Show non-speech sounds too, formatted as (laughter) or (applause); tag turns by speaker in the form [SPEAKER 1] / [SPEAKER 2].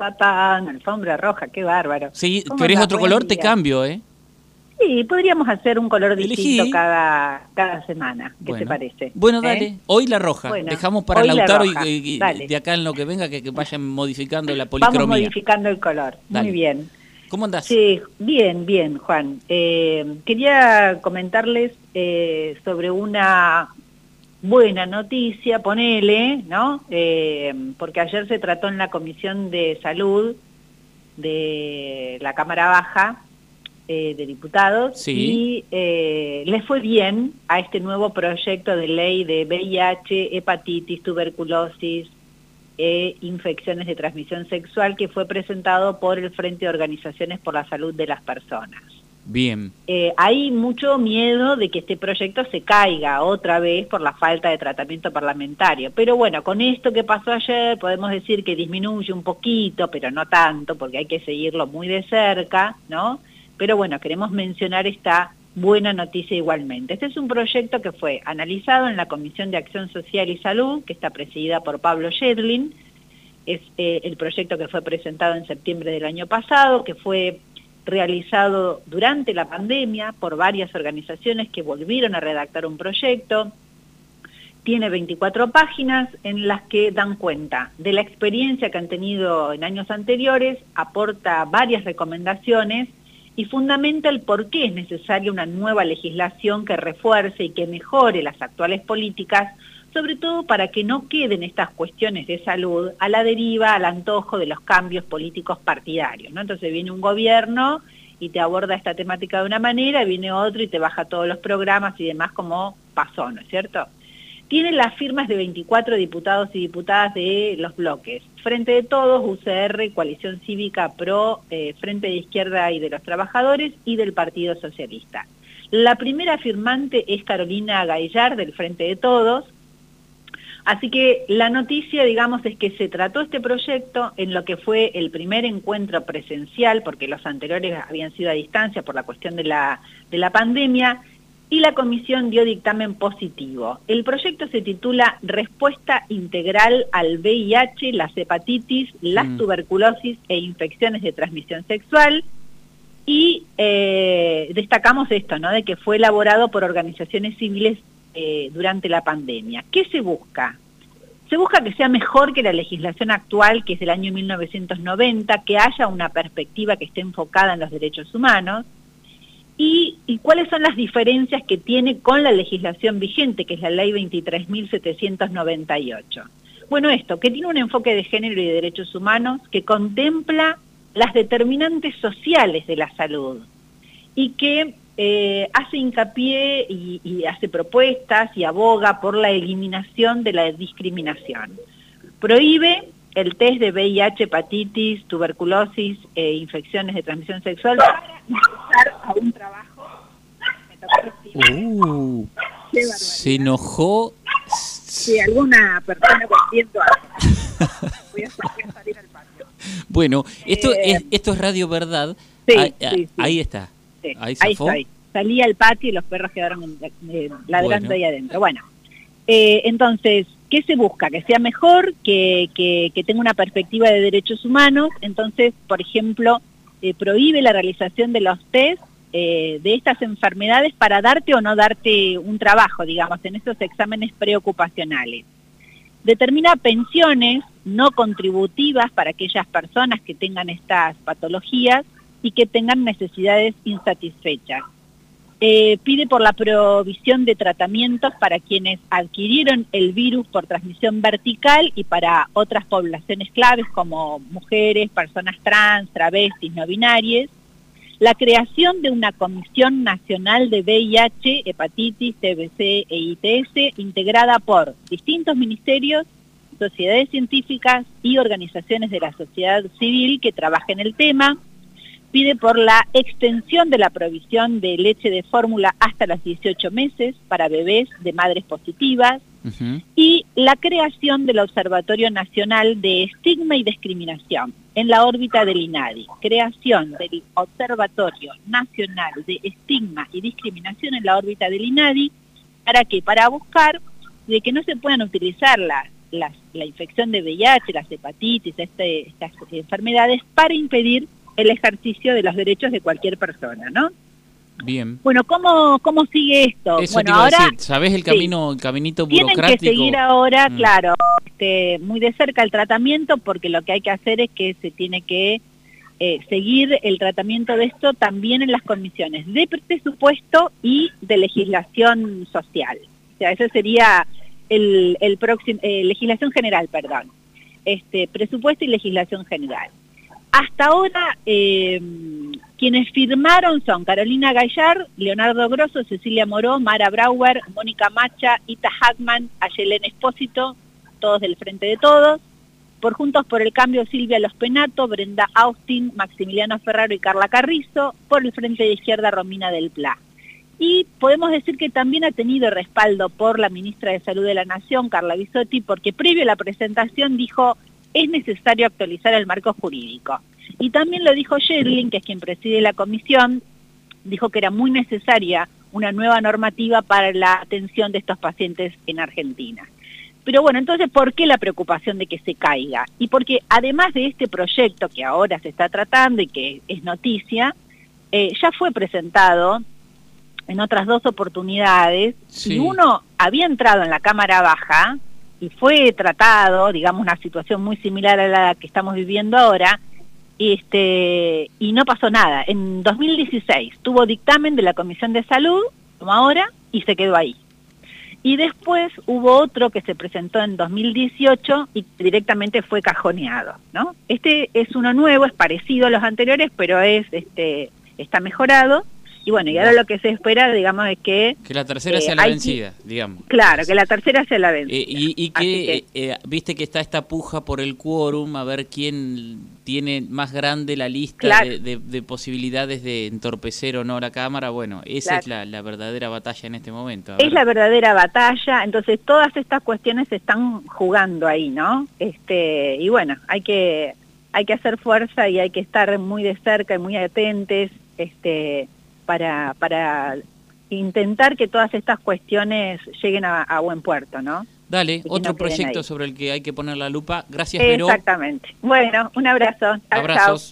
[SPEAKER 1] papá, alfombra roja, qué bárbaro.
[SPEAKER 2] Sí,
[SPEAKER 1] ¿Cómo
[SPEAKER 2] ¿querés otro color? Te cambio, ¿eh?
[SPEAKER 1] Sí, podríamos hacer un color distinto cada, cada semana. ¿Qué te parece?
[SPEAKER 2] Bueno,
[SPEAKER 1] ¿Eh?
[SPEAKER 2] dale. Hoy la roja.
[SPEAKER 1] Bueno,
[SPEAKER 2] Dejamos para
[SPEAKER 1] hoy la
[SPEAKER 2] Lautaro y, y- de acá en lo que venga que, que vayan modificando la
[SPEAKER 1] Vamos
[SPEAKER 2] policromía.
[SPEAKER 1] modificando el color.
[SPEAKER 2] Dale.
[SPEAKER 1] Muy bien.
[SPEAKER 2] ¿Cómo andás?
[SPEAKER 1] Sí, bien, bien, Juan. Eh, quería comentarles eh, sobre una buena noticia, ponele, ¿no? Eh, porque ayer se trató en la Comisión de Salud de la Cámara Baja eh, de Diputados
[SPEAKER 2] Sí.
[SPEAKER 1] y eh, les fue bien a este nuevo proyecto de ley de VIH, hepatitis, tuberculosis, e infecciones de transmisión sexual que fue presentado por el Frente de Organizaciones por la Salud de las Personas.
[SPEAKER 2] Bien.
[SPEAKER 1] Eh, hay mucho miedo de que este proyecto se caiga otra vez por la falta de tratamiento parlamentario. Pero bueno, con esto que pasó ayer podemos decir que disminuye un poquito, pero no tanto, porque hay que seguirlo muy de cerca, ¿no? Pero bueno, queremos mencionar esta buena noticia igualmente. Este es un proyecto que fue analizado en la Comisión de Acción Social y Salud, que está presidida por Pablo Yedlin. Es eh, el proyecto que fue presentado en septiembre del año pasado, que fue realizado durante la pandemia por varias organizaciones que volvieron a redactar un proyecto. Tiene 24 páginas en las que dan cuenta de la experiencia que han tenido en años anteriores, aporta varias recomendaciones y fundamenta el por qué es necesaria una nueva legislación que refuerce y que mejore las actuales políticas, sobre todo para que no queden estas cuestiones de salud a la deriva, al antojo de los cambios políticos partidarios. ¿no? Entonces viene un gobierno y te aborda esta temática de una manera, viene otro y te baja todos los programas y demás como pasó, ¿no es cierto? Tiene las firmas de 24 diputados y diputadas de los bloques. Frente de Todos, UCR, Coalición Cívica Pro, eh, Frente de Izquierda y de los Trabajadores y del Partido Socialista. La primera firmante es Carolina Gaillar del Frente de Todos. Así que la noticia, digamos, es que se trató este proyecto en lo que fue el primer encuentro presencial, porque los anteriores habían sido a distancia por la cuestión de la, de la pandemia, y la comisión dio dictamen positivo. El proyecto se titula Respuesta integral al VIH, las hepatitis, las
[SPEAKER 2] Mm.
[SPEAKER 1] tuberculosis e infecciones de transmisión sexual. Y eh, destacamos esto, ¿no? De que fue elaborado por organizaciones civiles eh, durante la pandemia. ¿Qué se busca? Se busca que sea mejor que la legislación actual, que es del año 1990, que haya una perspectiva que esté enfocada en los derechos humanos, y, y cuáles son las diferencias que tiene con la legislación vigente, que es la ley 23.798. Bueno, esto, que tiene un enfoque de género y de derechos humanos, que contempla las determinantes sociales de la salud y que eh, hace hincapié y, y hace propuestas y aboga por la eliminación de la discriminación. Prohíbe el test de VIH, hepatitis, tuberculosis e infecciones de transmisión sexual para ingresar a un trabajo.
[SPEAKER 2] Uh, se enojó.
[SPEAKER 1] Si alguna persona volviendo (laughs) a... Voy a salir, al patio.
[SPEAKER 2] Bueno, esto,
[SPEAKER 1] Eh,
[SPEAKER 2] es, esto es Radio Verdad.
[SPEAKER 1] Sí, sí.
[SPEAKER 2] ahí está.
[SPEAKER 1] Sí,
[SPEAKER 2] Ahí
[SPEAKER 1] estoy. Salí al patio y los perros quedaron eh, ladrando
[SPEAKER 2] Bueno.
[SPEAKER 1] ahí adentro. Bueno, eh, entonces, ¿qué se busca? Que sea mejor, que, que, que tenga una perspectiva de derechos humanos. Entonces, por ejemplo, eh, prohíbe la realización de los test eh, de estas enfermedades para darte o no darte un trabajo, digamos, en esos exámenes preocupacionales. Determina pensiones no contributivas para aquellas personas que tengan estas patologías y que tengan necesidades insatisfechas. Eh, pide por la provisión de tratamientos para quienes adquirieron el virus por transmisión vertical y para otras poblaciones claves como mujeres, personas trans, travestis, no binarias. La creación de una Comisión Nacional de VIH, Hepatitis, TBC e ITS integrada por distintos ministerios, sociedades científicas y organizaciones de la sociedad civil que trabajen el tema, pide por la extensión de la provisión de leche de fórmula hasta los 18 meses para bebés de madres positivas y la creación del Observatorio Nacional de Estigma y Discriminación en la órbita del INADI. Creación del Observatorio Nacional de Estigma y Discriminación en la órbita del INADI. ¿Para qué? Para buscar de que no se puedan utilizar las la, la infección de VIH, las hepatitis, este, estas enfermedades, para impedir el ejercicio de los derechos de cualquier persona, ¿no?
[SPEAKER 2] Bien.
[SPEAKER 1] Bueno, ¿cómo, cómo sigue esto?
[SPEAKER 2] Eso
[SPEAKER 1] bueno, ahora
[SPEAKER 2] decir, ¿sabés el camino, el caminito
[SPEAKER 1] tienen
[SPEAKER 2] burocrático?
[SPEAKER 1] que seguir ahora,
[SPEAKER 2] Mm.
[SPEAKER 1] claro, este, muy de cerca el tratamiento, porque lo que hay que hacer es que se tiene que eh, seguir el tratamiento de esto también en las comisiones de presupuesto y de legislación social. O sea, ese sería el, el próximo, eh, legislación general, perdón. Este, presupuesto y legislación general. Hasta ahora, eh, quienes firmaron son Carolina Gallar, Leonardo Grosso, Cecilia Moró, Mara Brauer, Mónica Macha, Ita Hackman, Ayelén Espósito, todos del Frente de Todos. Por Juntos por el Cambio, Silvia Los Penato, Brenda Austin, Maximiliano Ferraro y Carla Carrizo. Por el Frente de Izquierda, Romina del Pla. Y podemos decir que también ha tenido respaldo por la ministra de Salud de la Nación, Carla Bisotti, porque previo a la presentación dijo es necesario actualizar el marco jurídico. Y también lo dijo Sherlin, que es quien preside la comisión, dijo que era muy necesaria una nueva normativa para la atención de estos pacientes en Argentina. Pero bueno, entonces, ¿por qué la preocupación de que se caiga? Y porque además de este proyecto que ahora se está tratando y que es noticia, eh, ya fue presentado en otras dos oportunidades
[SPEAKER 2] Sí.
[SPEAKER 1] y uno había entrado en la Cámara Baja y fue tratado, digamos, una situación muy similar a la que estamos viviendo ahora, este, y no pasó nada. En 2016 tuvo dictamen de la Comisión de Salud, como ahora, y se quedó ahí. Y después hubo otro que se presentó en 2018 y directamente fue cajoneado, ¿no? Este es uno nuevo, es parecido a los anteriores, pero es, este, está mejorado. Y bueno, y ahora lo que se espera, digamos, es que,
[SPEAKER 2] Que la tercera
[SPEAKER 1] Eh,
[SPEAKER 2] sea la
[SPEAKER 1] que-
[SPEAKER 2] vencida, digamos.
[SPEAKER 1] claro, que la tercera sea la vencida.
[SPEAKER 2] Eh, y, y que, eh, viste que está esta puja por el quórum, a ver quién tiene más grande la lista
[SPEAKER 1] Claro.
[SPEAKER 2] de, de- de posibilidades de entorpecer o no la Cámara. Bueno, esa
[SPEAKER 1] Claro.
[SPEAKER 2] es la, la verdadera batalla en este momento.
[SPEAKER 1] Es la verdadera batalla, entonces todas estas cuestiones se están jugando ahí, ¿no? Este, y bueno, hay que, hay que hacer fuerza y hay que estar muy de cerca y muy atentes, este, para, para intentar que todas estas cuestiones lleguen a, a buen puerto, ¿no?
[SPEAKER 2] Dale, otro
[SPEAKER 1] no
[SPEAKER 2] proyecto sobre el que hay que poner la lupa. Gracias.
[SPEAKER 1] Exactamente. Bueno, un abrazo.
[SPEAKER 2] Abrazos.